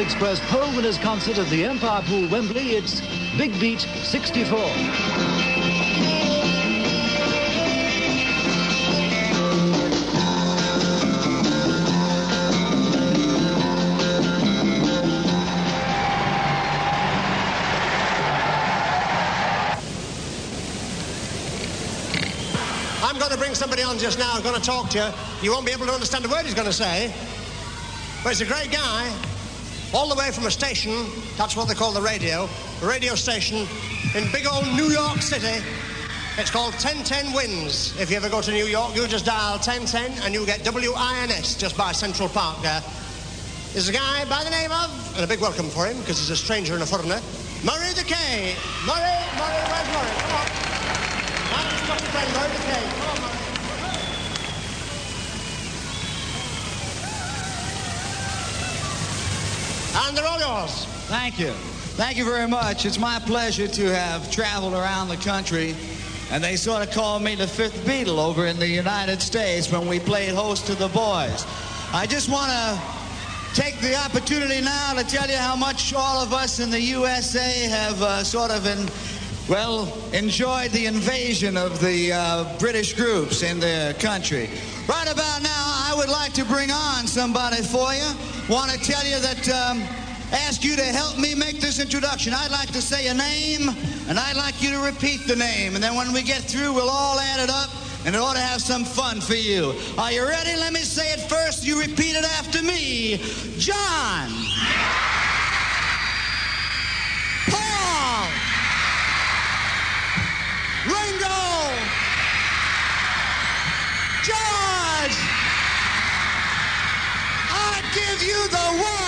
Express poll winners concert at the Empire Pool, Wembley. It's Big Beat 64. I'm going to bring somebody on just now who's going to talk to you. You won't be able to understand a word he's going to say. But he's a great guy. All the way from a station, that's what they call the radio, a radio station in big old New York City. It's called 1010 Wins. If you ever go to New York, you just dial 1010 and you get WINS just by Central Park there. There's a guy by the name of, and a big welcome for him because he's a stranger and a foreigner, Murray the K. Murray, Murray, where's Murray? Come on. Murray the K. And they're all yours. Thank you. Thank you very much. It's my pleasure to have traveled around the country. And they sort of call me the fifth Beatle over in the United States when we played host to the boys. I just want to take the opportunity now to tell you how much all of us in the USA have uh, sort of in, well, enjoyed the invasion of the uh, British groups in their country. Right about now, I would like to bring on somebody for you. Want to tell you that, um, ask you to help me make this introduction. I'd like to say a name, and I'd like you to repeat the name. And then when we get through, we'll all add it up, and it ought to have some fun for you. Are you ready? Let me say it first. You repeat it after me. John. Paul. Ringo. George. Give you the and